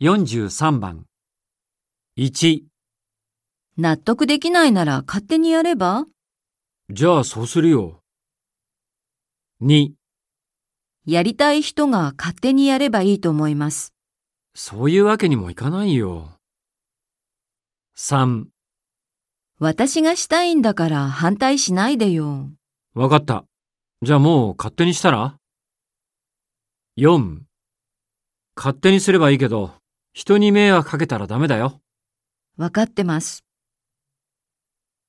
43番。1、納得できないなら勝手にやれば？じゃあそうするよ。2、やりたい人が勝手にやればいいと思います。そういうわけにもいかないよ。3、私がしたいんだから反対しないでよ。わかった。じゃあもう勝手にしたら ?4、勝手にすればいいけど、人に迷惑かけたらダメだよ。わかってます。